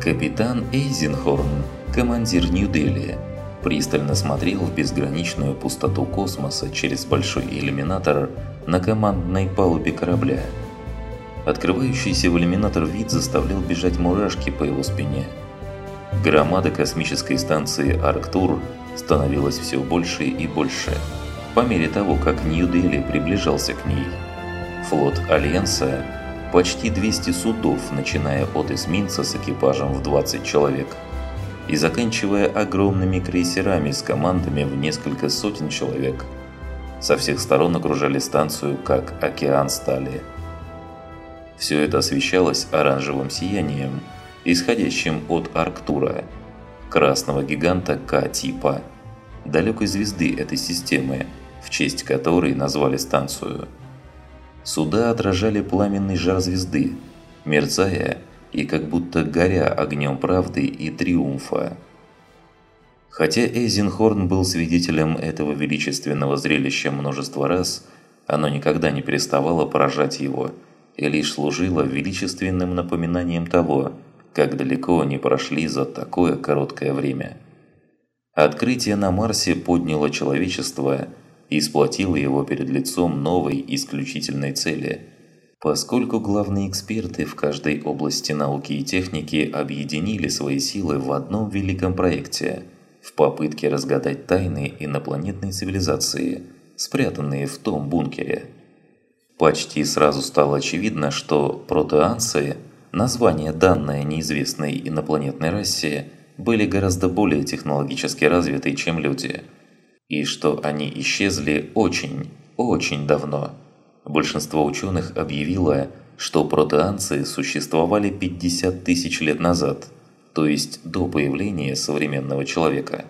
Капитан Эйзенхорн, командир Нью-Дели, пристально смотрел в безграничную пустоту космоса через большой иллюминатор на командной палубе корабля. Открывающийся в иллюминатор вид заставлял бежать мурашки по его спине. Громада космической станции «Арктур» становилась все больше и больше, по мере того, как Нью-Дели приближался к ней. Флот Альянса – почти 200 судов, начиная от эсминца с экипажем в 20 человек и заканчивая огромными крейсерами с командами в несколько сотен человек. Со всех сторон окружали станцию, как океан стали. Все это освещалось оранжевым сиянием, исходящим от Арктура, красного гиганта К-типа, далекой звезды этой системы, в честь которой назвали станцию – Суда отражали пламенный жар звезды, мерцая и как будто горя огнем правды и триумфа. Хотя Эйзенхорн был свидетелем этого величественного зрелища множество раз, оно никогда не переставало поражать его и лишь служило величественным напоминанием того, как далеко они прошли за такое короткое время. Открытие на Марсе подняло человечество – и сплотила его перед лицом новой исключительной цели. Поскольку главные эксперты в каждой области науки и техники объединили свои силы в одном великом проекте в попытке разгадать тайны инопланетной цивилизации, спрятанные в том бункере. Почти сразу стало очевидно, что протеанцы, название данное неизвестной инопланетной расе, были гораздо более технологически развиты, чем люди – и что они исчезли очень, очень давно. Большинство ученых объявило, что протеанцы существовали 50 тысяч лет назад, то есть до появления современного человека.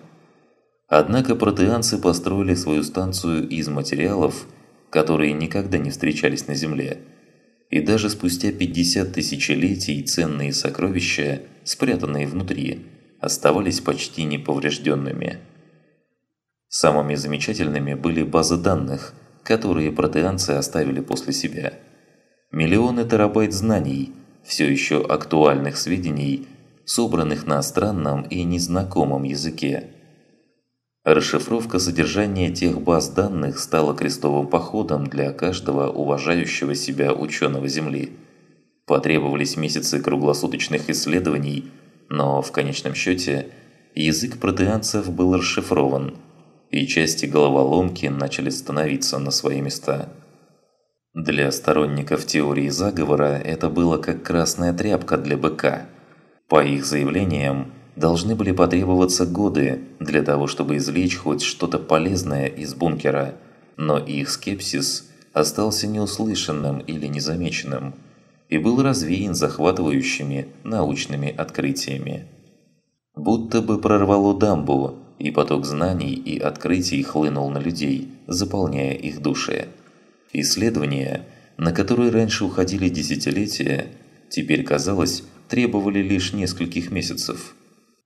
Однако протеанцы построили свою станцию из материалов, которые никогда не встречались на Земле. И даже спустя 50 тысячелетий ценные сокровища, спрятанные внутри, оставались почти неповрежденными. Самыми замечательными были базы данных, которые протеанцы оставили после себя. Миллионы терабайт знаний, все еще актуальных сведений, собранных на странном и незнакомом языке. Расшифровка содержания тех баз данных стала крестовым походом для каждого уважающего себя ученого Земли. Потребовались месяцы круглосуточных исследований, но в конечном счете язык протеанцев был расшифрован – и части головоломки начали становиться на свои места. Для сторонников теории заговора это было как красная тряпка для быка. По их заявлениям, должны были потребоваться годы для того, чтобы извлечь хоть что-то полезное из бункера, но их скепсис остался неуслышанным или незамеченным и был развеян захватывающими научными открытиями. Будто бы прорвало дамбу, и поток знаний и открытий хлынул на людей, заполняя их души. Исследования, на которые раньше уходили десятилетия, теперь, казалось, требовали лишь нескольких месяцев.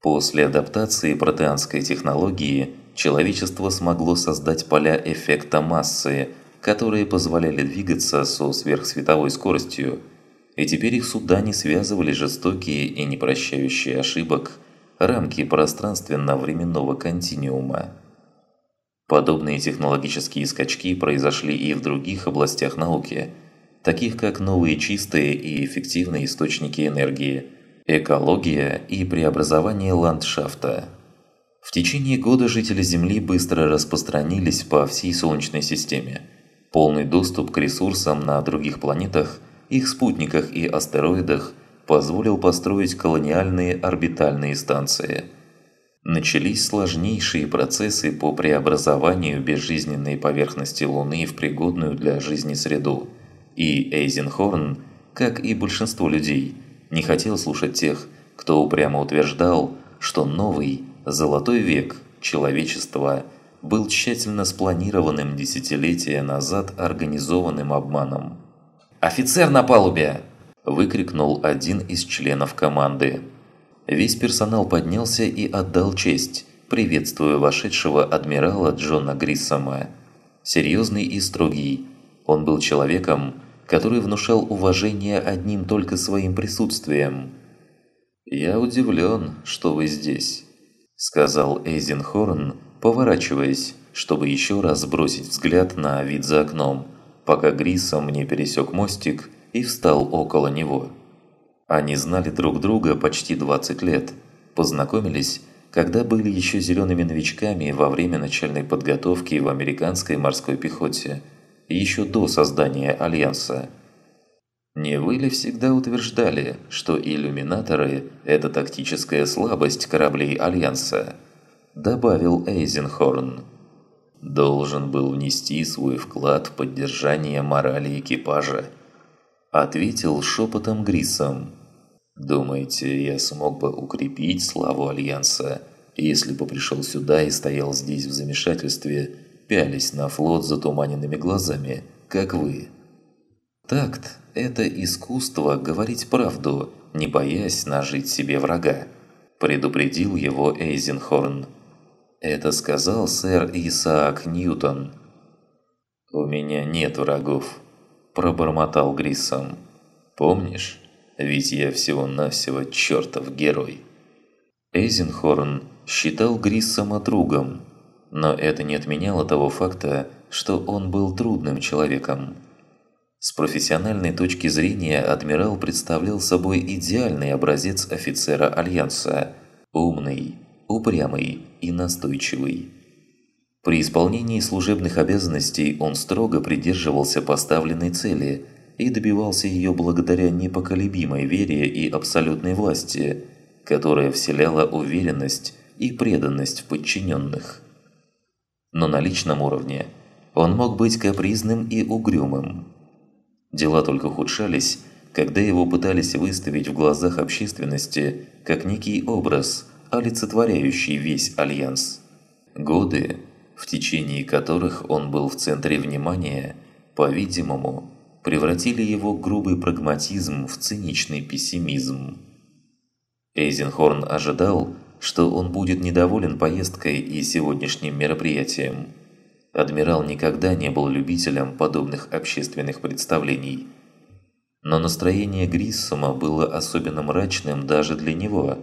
После адаптации протеанской технологии человечество смогло создать поля эффекта массы, которые позволяли двигаться со сверхсветовой скоростью, и теперь их суда не связывали жестокие и непрощающие ошибок – рамки пространственно-временного континуума. Подобные технологические скачки произошли и в других областях науки, таких как новые чистые и эффективные источники энергии, экология и преобразование ландшафта. В течение года жители Земли быстро распространились по всей Солнечной системе. Полный доступ к ресурсам на других планетах, их спутниках и астероидах – позволил построить колониальные орбитальные станции. Начались сложнейшие процессы по преобразованию безжизненной поверхности Луны в пригодную для жизни среду, и Эйзенхорн, как и большинство людей, не хотел слушать тех, кто упрямо утверждал, что новый, золотой век человечества был тщательно спланированным десятилетия назад организованным обманом. «Офицер на палубе!» Выкрикнул один из членов команды. Весь персонал поднялся и отдал честь, приветствуя вошедшего адмирала Джона Гриссома. Серьезный и строгий, он был человеком, который внушал уважение одним только своим присутствием. «Я удивлен, что вы здесь», – сказал Эйзенхорн, поворачиваясь, чтобы еще раз бросить взгляд на вид за окном, пока Грисом не пересек мостик и встал около него. Они знали друг друга почти 20 лет, познакомились, когда были еще зелеными новичками во время начальной подготовки в американской морской пехоте, еще до создания Альянса. Не вы ли всегда утверждали, что иллюминаторы – это тактическая слабость кораблей Альянса? Добавил Эйзенхорн. Должен был внести свой вклад в поддержание морали экипажа. Ответил шепотом Грисом. Думаете, я смог бы укрепить славу Альянса, если бы пришел сюда и стоял здесь в замешательстве, пялись на флот затуманенными глазами, как вы? Такт – это искусство говорить правду, не боясь нажить себе врага, предупредил его Эйзенхорн. Это сказал сэр Исаак Ньютон. «У меня нет врагов», – пробормотал Гриссом. «Помнишь?» ведь я всего-навсего чертов герой. Эйзенхорн считал Гриссома другом, но это не отменяло того факта, что он был трудным человеком. С профессиональной точки зрения адмирал представлял собой идеальный образец офицера Альянса – умный, упрямый и настойчивый. При исполнении служебных обязанностей он строго придерживался поставленной цели – и добивался ее благодаря непоколебимой вере и абсолютной власти, которая вселяла уверенность и преданность в подчиненных. Но на личном уровне он мог быть капризным и угрюмым. Дела только ухудшались, когда его пытались выставить в глазах общественности как некий образ, олицетворяющий весь Альянс. Годы, в течение которых он был в центре внимания, по-видимому, превратили его грубый прагматизм в циничный пессимизм. Эйзенхорн ожидал, что он будет недоволен поездкой и сегодняшним мероприятием. Адмирал никогда не был любителем подобных общественных представлений. Но настроение Гриссома было особенно мрачным даже для него,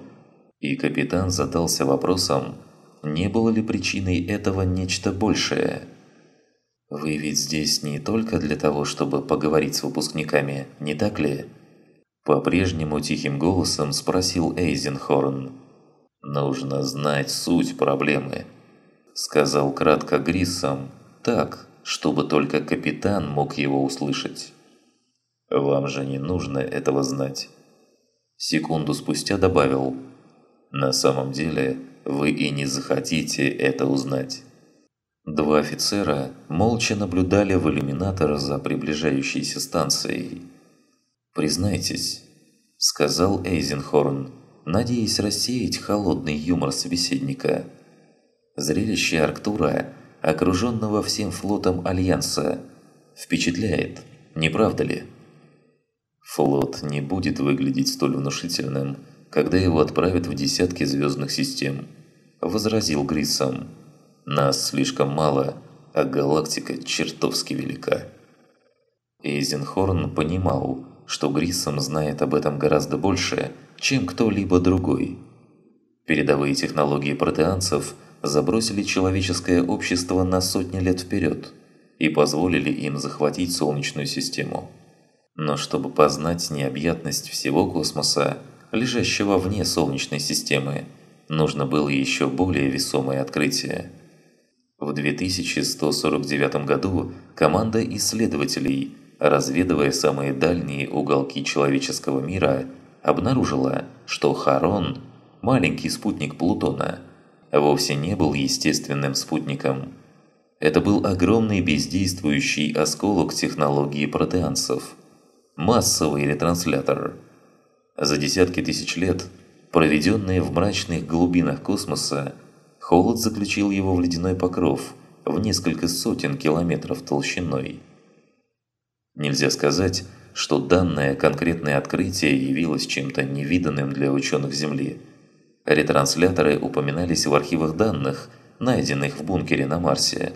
и капитан задался вопросом, не было ли причиной этого нечто большее – вы ведь здесь не только для того, чтобы поговорить с выпускниками, не так ли? По-прежнему тихим голосом спросил Эйзенхорн. «Нужно знать суть проблемы», – сказал кратко Гриссом, так, чтобы только капитан мог его услышать. «Вам же не нужно этого знать». Секунду спустя добавил, «На самом деле, вы и не захотите это узнать». Два офицера молча наблюдали в иллюминатор за приближающейся станцией. «Признайтесь», – сказал Эйзенхорн, надеясь рассеять холодный юмор собеседника. «Зрелище Арктура, окруженного всем флотом Альянса, впечатляет, не правда ли?» «Флот не будет выглядеть столь внушительным, когда его отправят в десятки звездных систем», – возразил Гриссом. Нас слишком мало, а галактика чертовски велика. Эйзенхорн понимал, что Гриссом знает об этом гораздо больше, чем кто-либо другой. Передовые технологии протеанцев забросили человеческое общество на сотни лет вперед и позволили им захватить Солнечную систему. Но чтобы познать необъятность всего космоса, лежащего вне Солнечной системы, нужно было еще более весомое открытие – в 2149 году команда исследователей, разведывая самые дальние уголки человеческого мира, обнаружила, что Харон, маленький спутник Плутона, вовсе не был естественным спутником. Это был огромный бездействующий осколок технологии протеанцев. Массовый ретранслятор. За десятки тысяч лет, проведенные в мрачных глубинах космоса, Холод заключил его в ледяной покров в несколько сотен километров толщиной. Нельзя сказать, что данное конкретное открытие явилось чем-то невиданным для ученых Земли. Ретрансляторы упоминались в архивах данных, найденных в бункере на Марсе.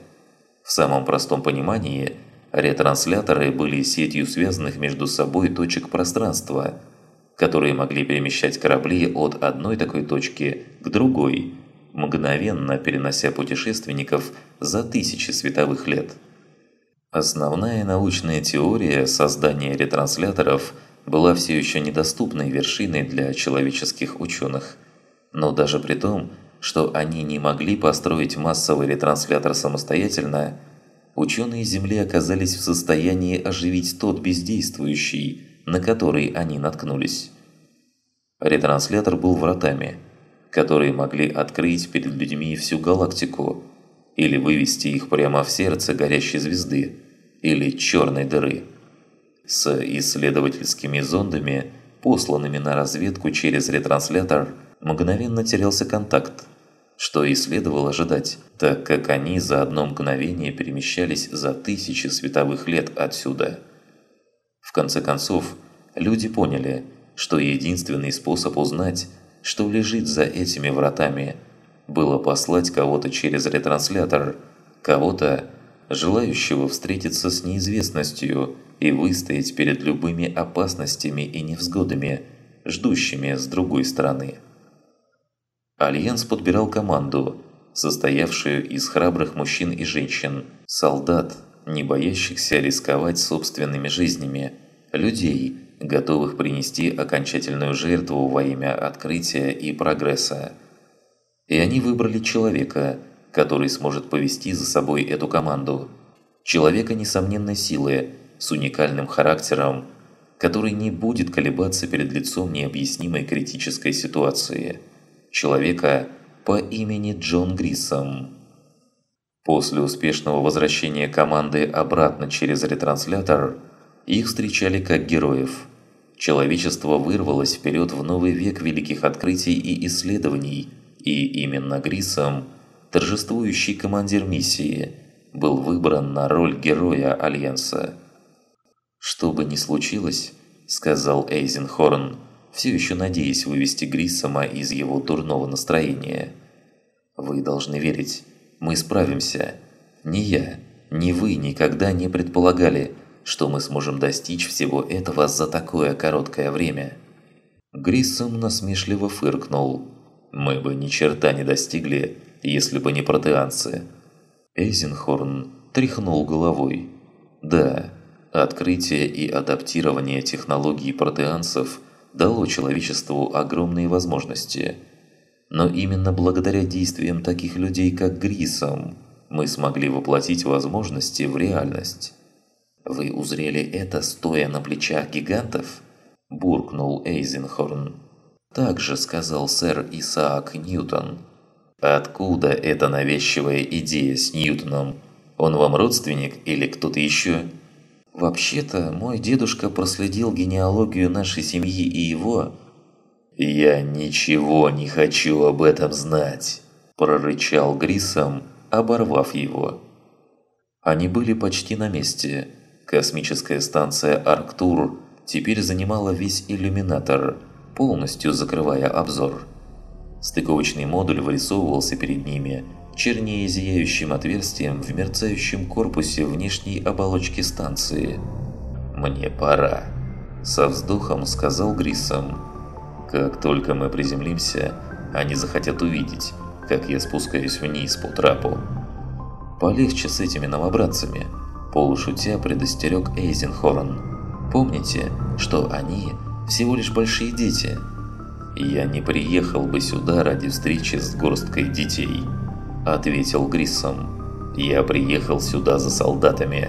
В самом простом понимании, ретрансляторы были сетью связанных между собой точек пространства. Которые могли перемещать корабли от одной такой точки к другой, мгновенно перенося путешественников за тысячи световых лет. Основная научная теория создания ретрансляторов была все еще недоступной вершиной для человеческих ученых. Но даже при том, что они не могли построить массовый ретранслятор самостоятельно, ученые Земли оказались в состоянии оживить тот бездействующий, на который они наткнулись. Ретранслятор был вратами, которые могли открыть перед людьми всю галактику или вывести их прямо в сердце горящей звезды или черной дыры. С исследовательскими зондами, посланными на разведку через ретранслятор, мгновенно терялся контакт, что и следовало ожидать, так как они за одно мгновение перемещались за тысячи световых лет отсюда. В конце концов, люди поняли, что единственный способ узнать, что лежит за этими вратами, было послать кого-то через ретранслятор, кого-то, желающего встретиться с неизвестностью и выстоять перед любыми опасностями и невзгодами, ждущими с другой стороны. Альянс подбирал команду, состоявшую из храбрых мужчин и женщин, солдат, не боящихся рисковать собственными жизнями, людей, готовых принести окончательную жертву во имя открытия и прогресса. И они выбрали человека, который сможет повести за собой эту команду. Человека несомненной силы, с уникальным характером, который не будет колебаться перед лицом необъяснимой критической ситуации – человека по имени Джон Гриссом. После успешного возвращения команды обратно через ретранслятор, их встречали как героев. Человечество вырвалось вперед в новый век великих открытий и исследований, и именно Гриссом, торжествующий командир миссии, был выбран на роль героя Альянса. «Что бы ни случилось», — сказал Эйзенхорн, — все еще надеясь вывести Гриссома из его дурного настроения. «Вы должны верить, мы справимся. Ни я, ни вы никогда не предполагали, что мы сможем достичь всего этого за такое короткое время». Гриссом насмешливо фыркнул. «Мы бы ни черта не достигли, если бы не протеанцы». Эйзенхорн тряхнул головой. «Да, открытие и адаптирование технологий протеанцев – дало человечеству огромные возможности. Но именно благодаря действиям таких людей, как Грисом, мы смогли воплотить возможности в реальность. «Вы узрели это, стоя на плечах гигантов?» – буркнул Эйзенхорн. Так же сказал сэр Исаак Ньютон. «Откуда эта навязчивая идея с Ньютоном? Он вам родственник или кто-то еще?» Вообще-то, мой дедушка проследил генеалогию нашей семьи и его... «Я ничего не хочу об этом знать», – прорычал Грисом, оборвав его. Они были почти на месте. Космическая станция «Арктур» теперь занимала весь иллюминатор, полностью закрывая обзор. Стыковочный модуль вырисовывался перед ними – чернее зияющим отверстием в мерцающем корпусе внешней оболочки станции. «Мне пора», – со вздохом сказал Гриссом. «Как только мы приземлимся, они захотят увидеть, как я спускаюсь вниз по трапу». «Полегче с этими новобранцами», – полушутя предостерег Эйзенхорн. «Помните, что они всего лишь большие дети?» «Я не приехал бы сюда ради встречи с горсткой детей», – ответил Гриссом. «Я приехал сюда за солдатами».